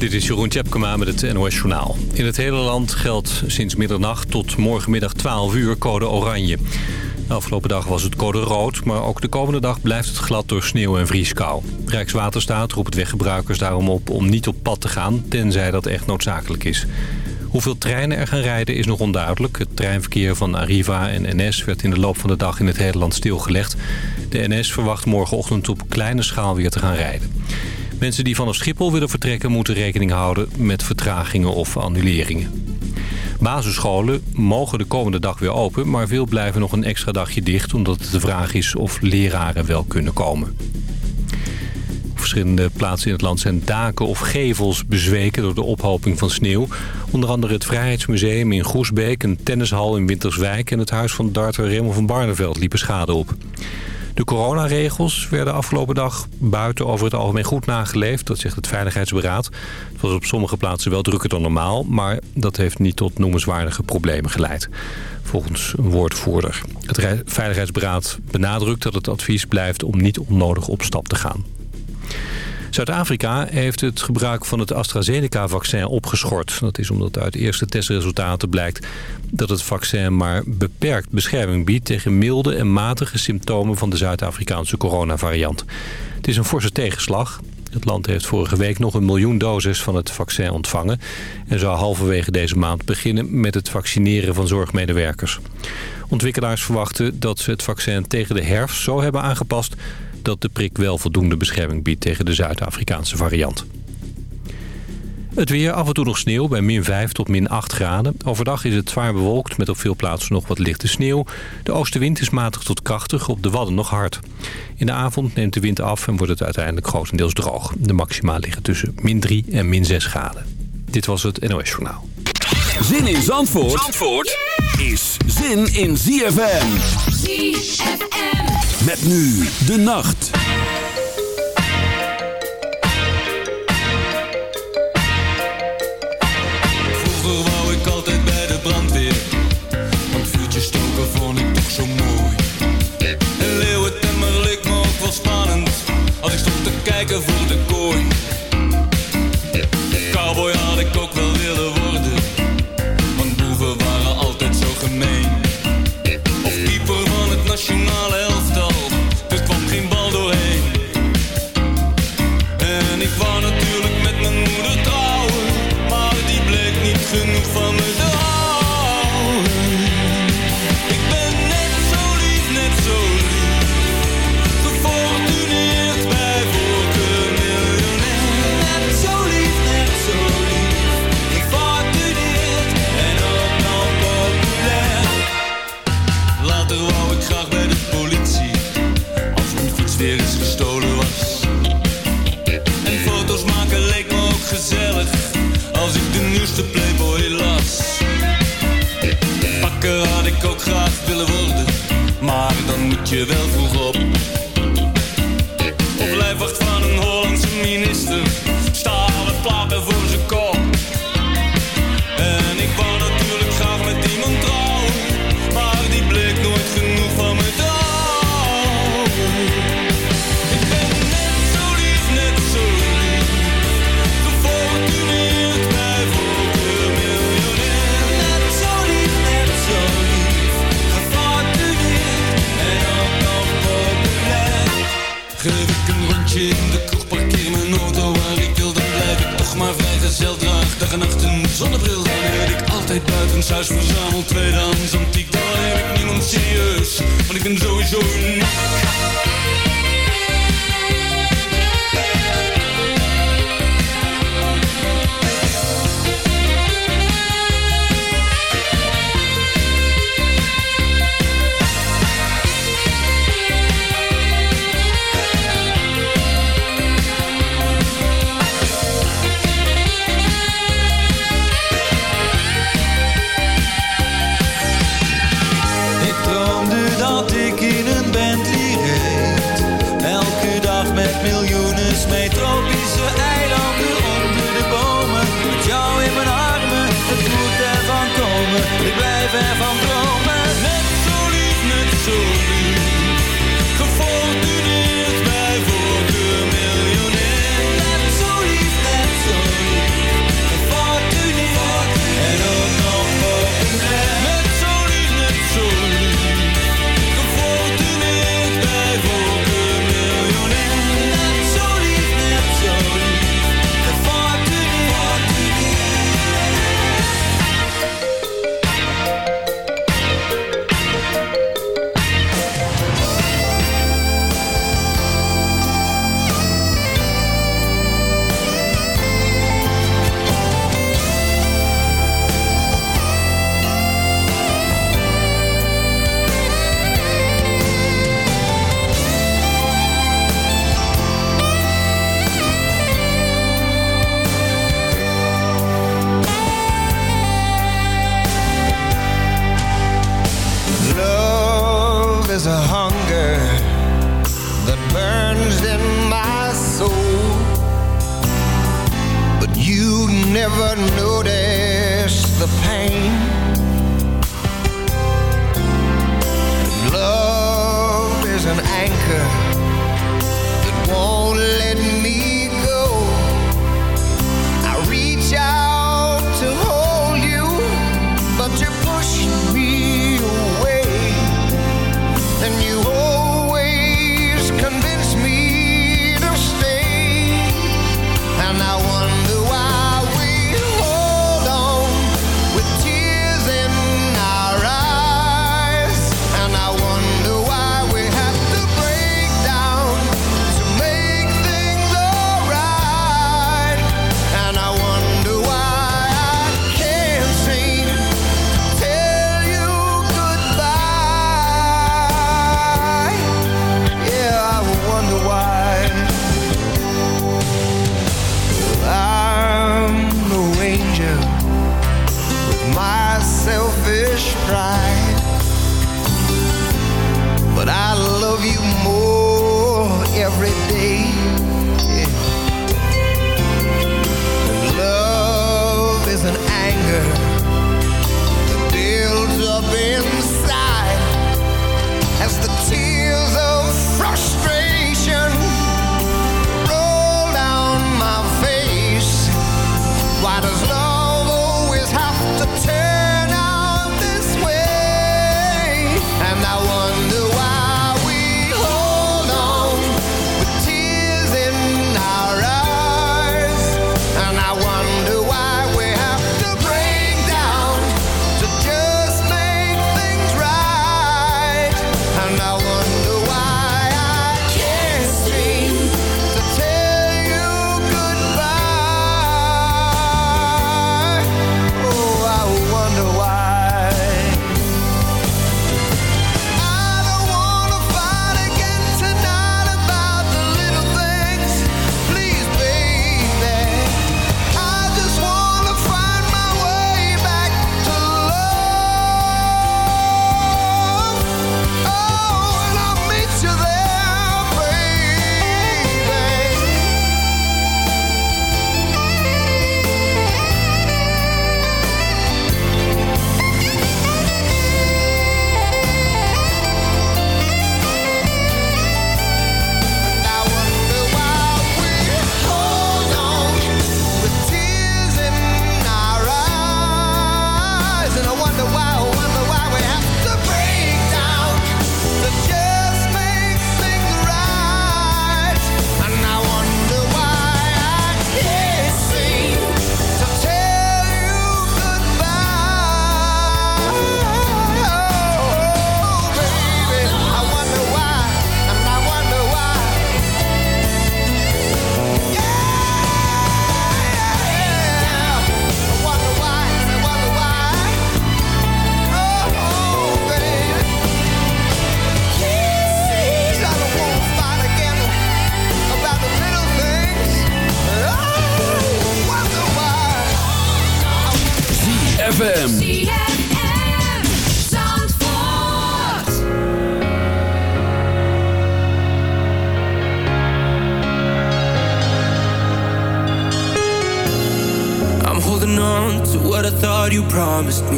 Dit is Jeroen Tjepkema met het NOS Journaal. In het hele land geldt sinds middernacht tot morgenmiddag 12 uur code oranje. De afgelopen dag was het code rood, maar ook de komende dag blijft het glad door sneeuw en vrieskou. Rijkswaterstaat roept weggebruikers daarom op om niet op pad te gaan, tenzij dat echt noodzakelijk is. Hoeveel treinen er gaan rijden is nog onduidelijk. Het treinverkeer van Arriva en NS werd in de loop van de dag in het hele land stilgelegd. De NS verwacht morgenochtend op kleine schaal weer te gaan rijden. Mensen die vanaf Schiphol willen vertrekken moeten rekening houden met vertragingen of annuleringen. Basisscholen mogen de komende dag weer open, maar veel blijven nog een extra dagje dicht... omdat het de vraag is of leraren wel kunnen komen. Op verschillende plaatsen in het land zijn daken of gevels bezweken door de ophoping van sneeuw. Onder andere het Vrijheidsmuseum in Groesbeek, een tennishal in Winterswijk... en het huis van darter Raymond van Barneveld liepen schade op. De coronaregels werden afgelopen dag buiten over het algemeen goed nageleefd. Dat zegt het Veiligheidsberaad. Het was op sommige plaatsen wel drukker dan normaal... maar dat heeft niet tot noemenswaardige problemen geleid. Volgens een woordvoerder. Het Veiligheidsberaad benadrukt dat het advies blijft om niet onnodig op stap te gaan. Zuid-Afrika heeft het gebruik van het AstraZeneca-vaccin opgeschort. Dat is omdat uit eerste testresultaten blijkt dat het vaccin maar beperkt bescherming biedt... tegen milde en matige symptomen van de Zuid-Afrikaanse coronavariant. Het is een forse tegenslag. Het land heeft vorige week nog een miljoen doses van het vaccin ontvangen... en zou halverwege deze maand beginnen met het vaccineren van zorgmedewerkers. Ontwikkelaars verwachten dat ze het vaccin tegen de herfst zo hebben aangepast dat de prik wel voldoende bescherming biedt tegen de Zuid-Afrikaanse variant. Het weer, af en toe nog sneeuw bij min 5 tot min 8 graden. Overdag is het zwaar bewolkt met op veel plaatsen nog wat lichte sneeuw. De oostenwind is matig tot krachtig, op de Wadden nog hard. In de avond neemt de wind af en wordt het uiteindelijk grotendeels droog. De maxima liggen tussen min 3 en min 6 graden. Dit was het NOS Journaal. Zin in Zandvoort, is zin in. ZFM. Met nu de nacht. Vroeger wou ik altijd bij de brandweer. Want vuurtjes stoken vond ik toch zo mooi. En leeuwentemmer leek me ook wel spannend. Als ik stond te kijken voor de kooi. Promised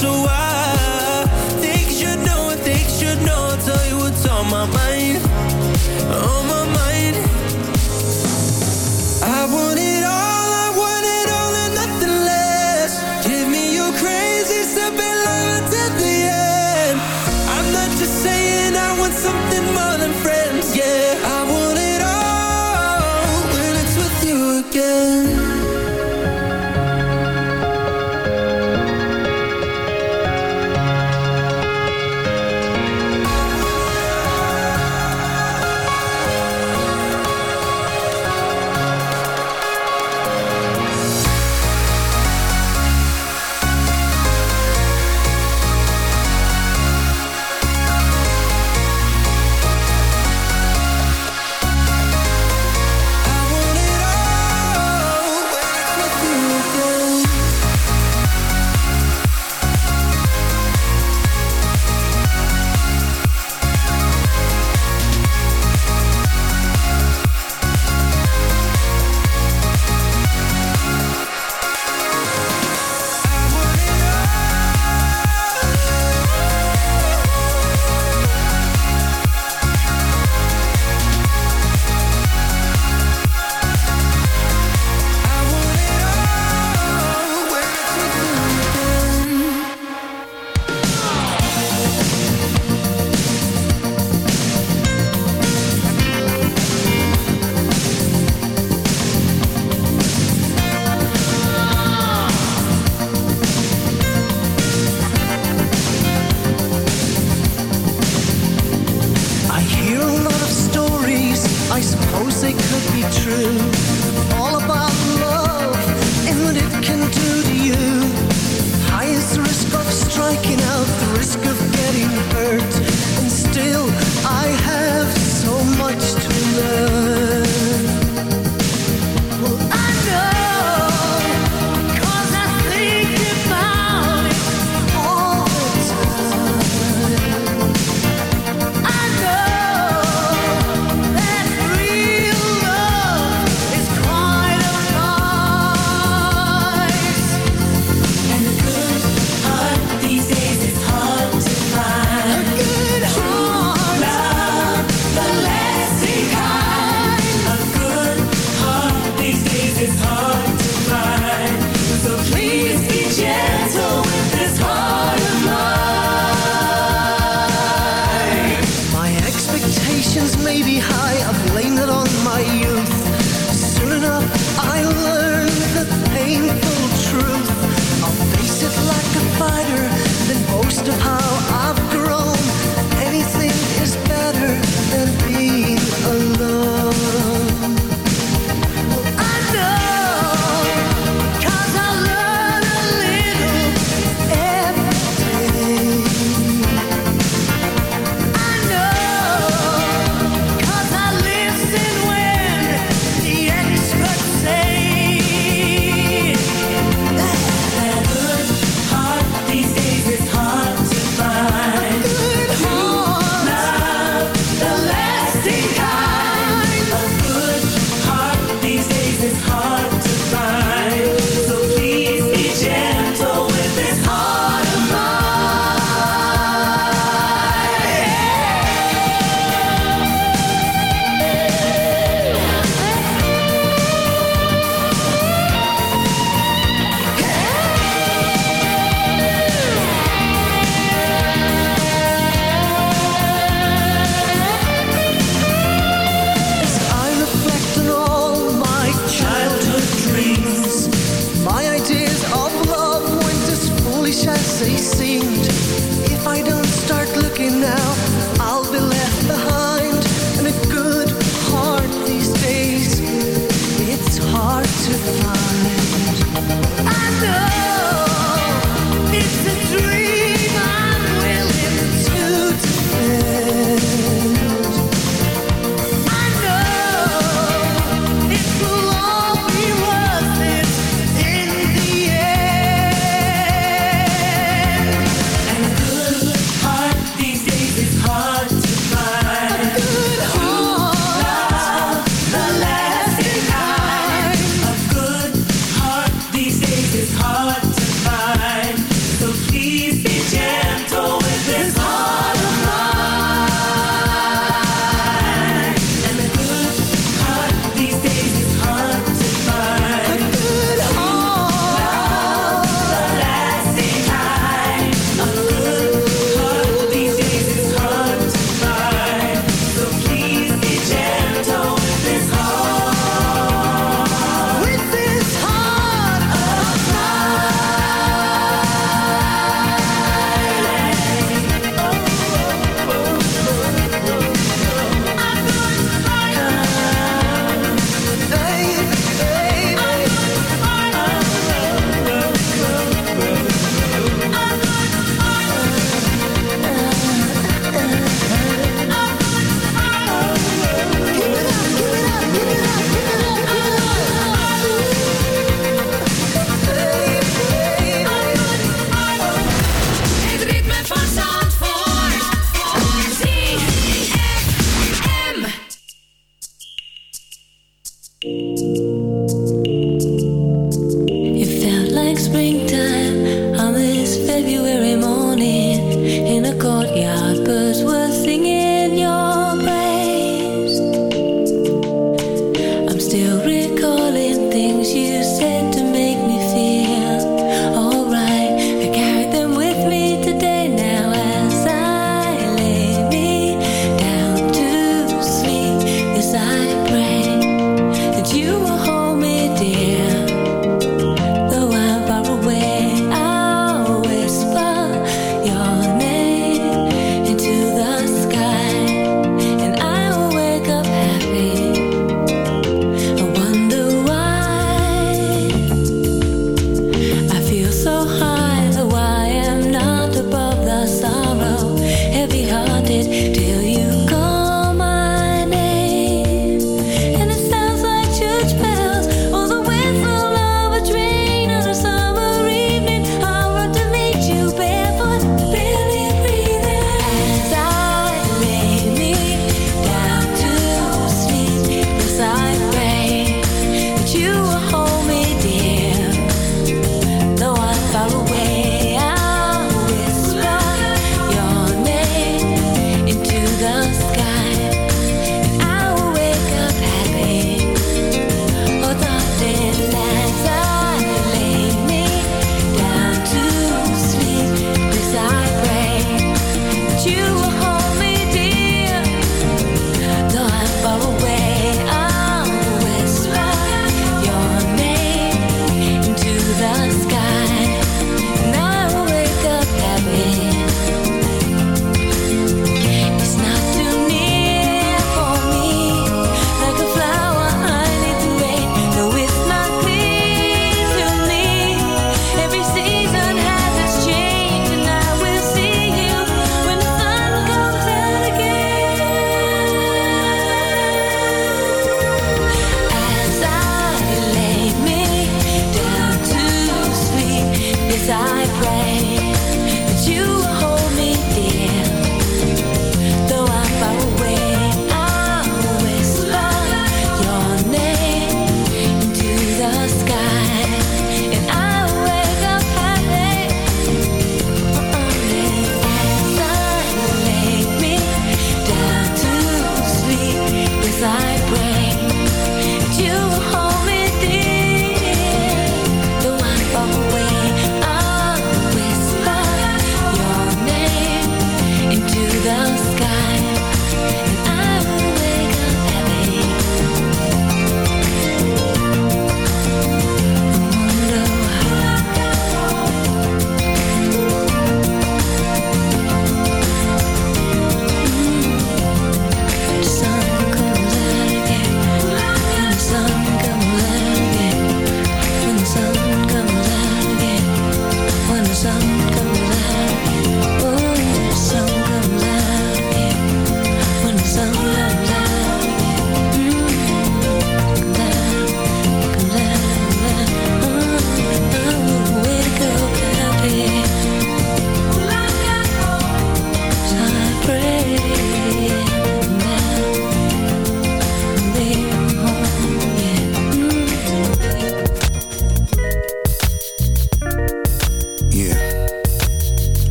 so I could be true, all about love and what it can do to you.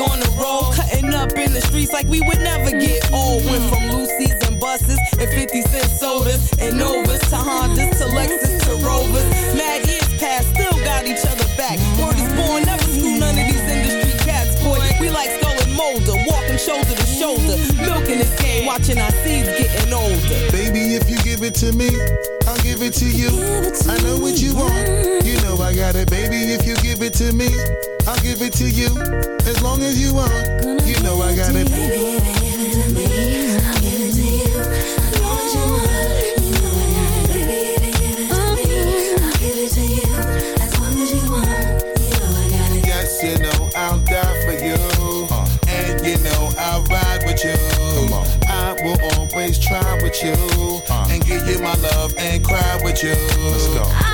on the road, cutting up in the streets like we would never get old. Went from Lucy's and buses and 50 cent sodas and Novas to Hondas to Lexus to Rovers. Mad years past, still got each other back. Word is born, never screw none of these industry cats, boy. We like Scully and Mulder, walking shoulder to shoulder, milking this game, watching our seeds getting older. Baby, if you give it to me, I'll give it to you. I know what you want. You know I got it, baby. If you give it to me, I'll give it to you. As long as you want, you know I got it. Baby, give it to me, with you. Uh. And give you my love and cry with you. Let's go.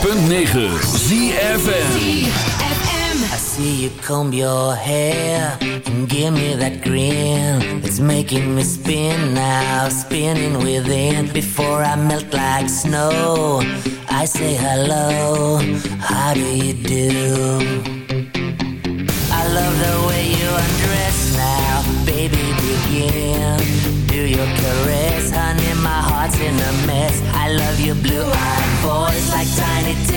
106.9 ZFM. I see you comb your hair and give me that grin. It's making me spin now, spinning within. Before I melt like snow, I say hello. How do you do?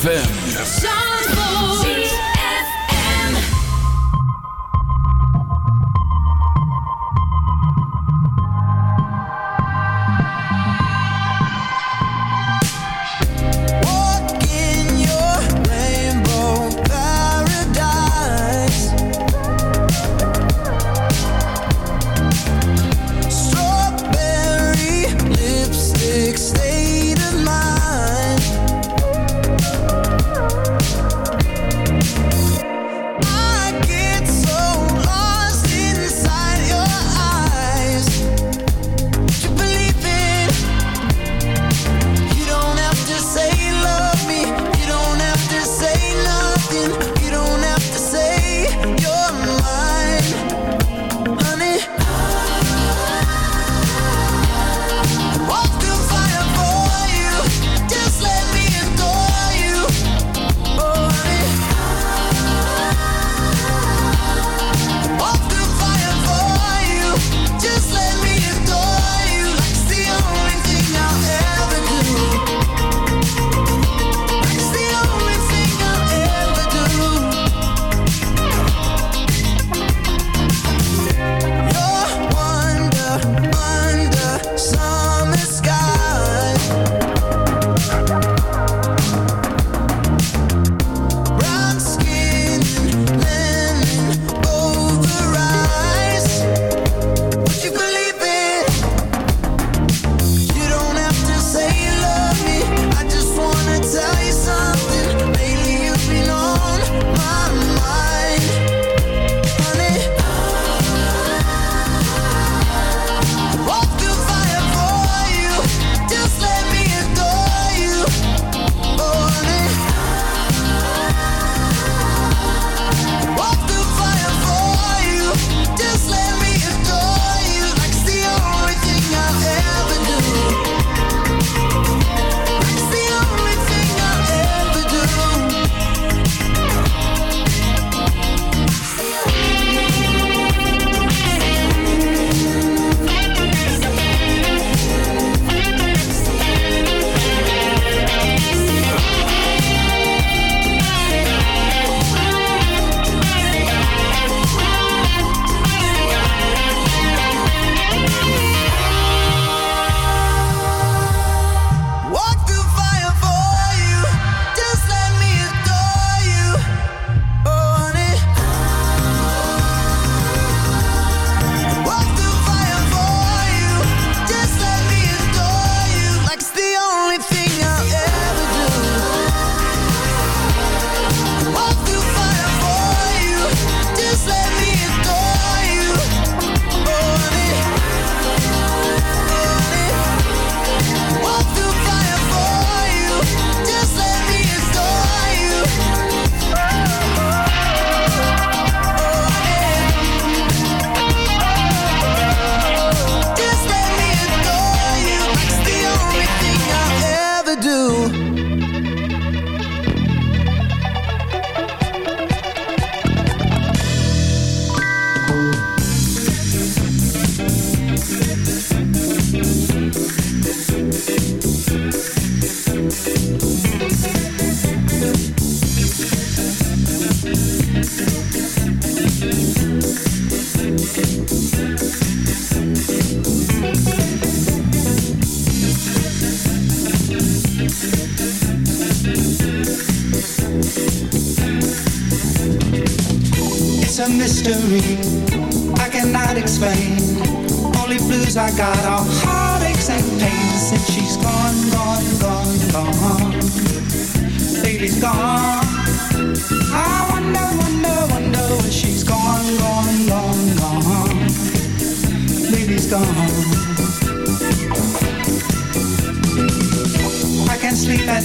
ZFM.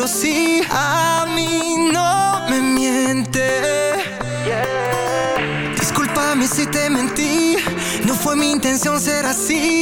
pero sí a mí no me miente. Yeah. Discúlpame si te mentí, no fue mi intención ser así.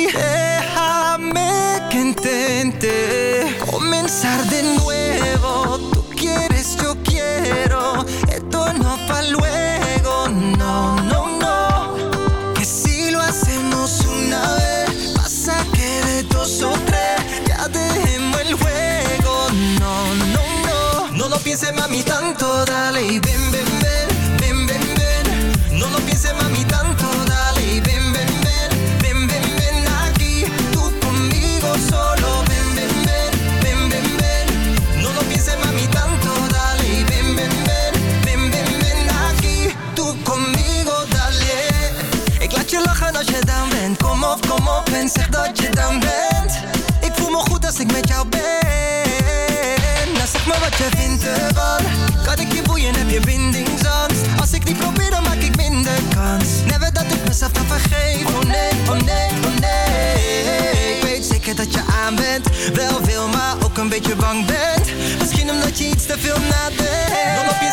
bent. Wel veel, maar ook een beetje bang bent. Misschien omdat je iets te veel nadenkt. Dan op je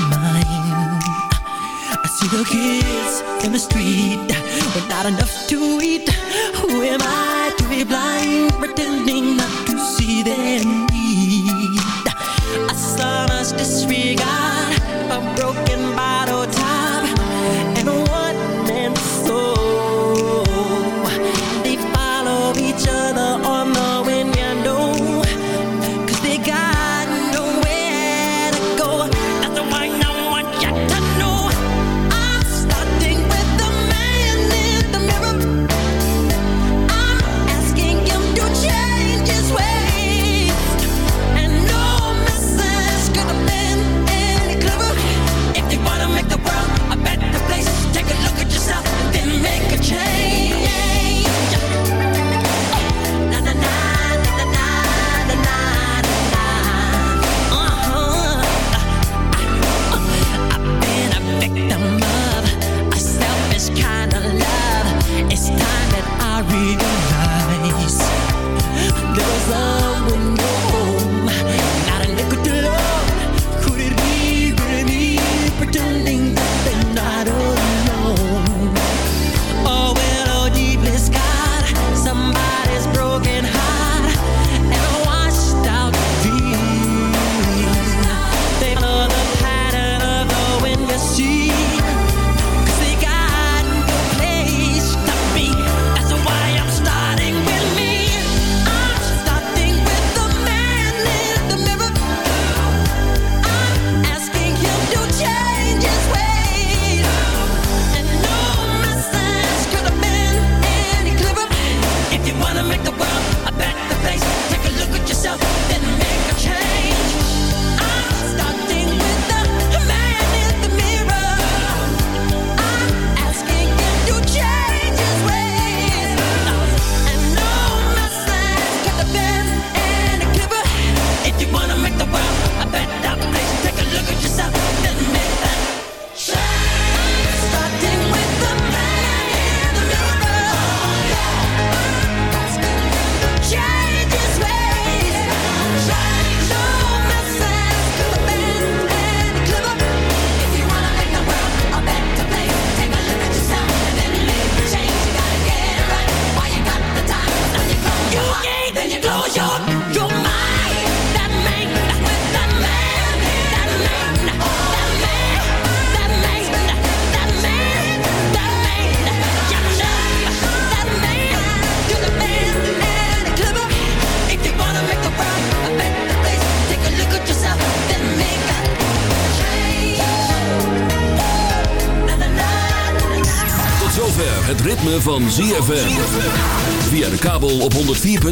the kids in the street With not enough to eat. Who am I to be blind Pretending not to see them?